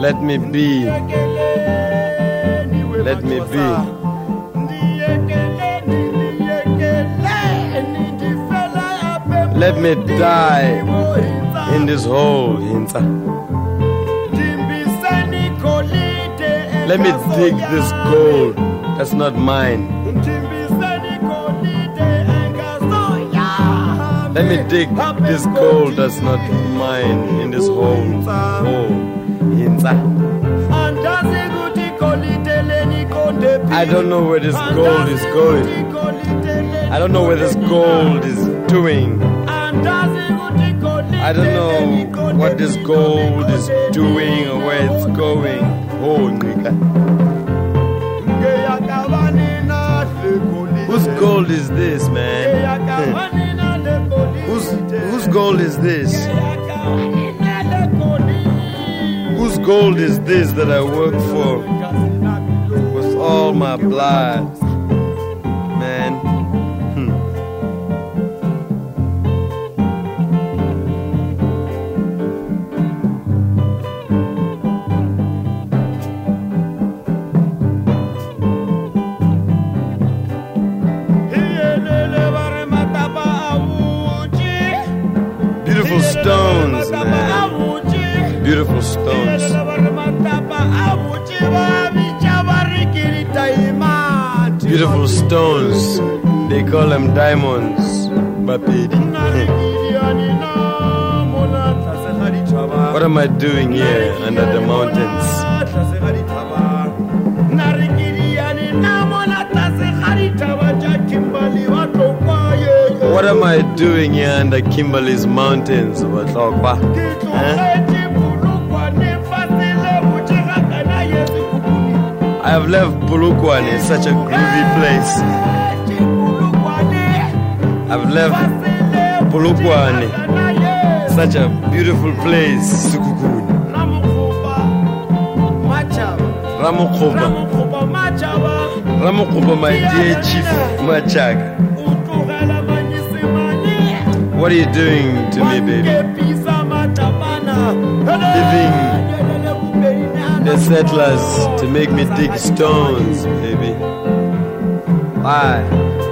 Let me be. Let me be. Let me die in this hole, Hinta. Let me dig this gold. That's not mine. Let me dig this gold that's not mine in this hole. Hole. I don't know where this gold is going. I don't know where this gold is doing. I don't know what this gold is doing or where it's going. Oh, nigga. Whose gold is this, man? whose, whose gold is this? Whose gold is this that I work for with all my blood? Beautiful stones. Beautiful stones. They call them diamonds. Bapedi. What am I doing here under the mountains? What am I doing here under Kimberley's mountains? Watlokwa? Huh? I have left Bulukwane, such a groovy place. I've left Bulukwane, such a beautiful place. Sukukuni. Ramukhuba. Ramukhuba, my dear chief Machaga. What are you doing to me, baby? Leaving the settlers to make me dig stones, baby. Why?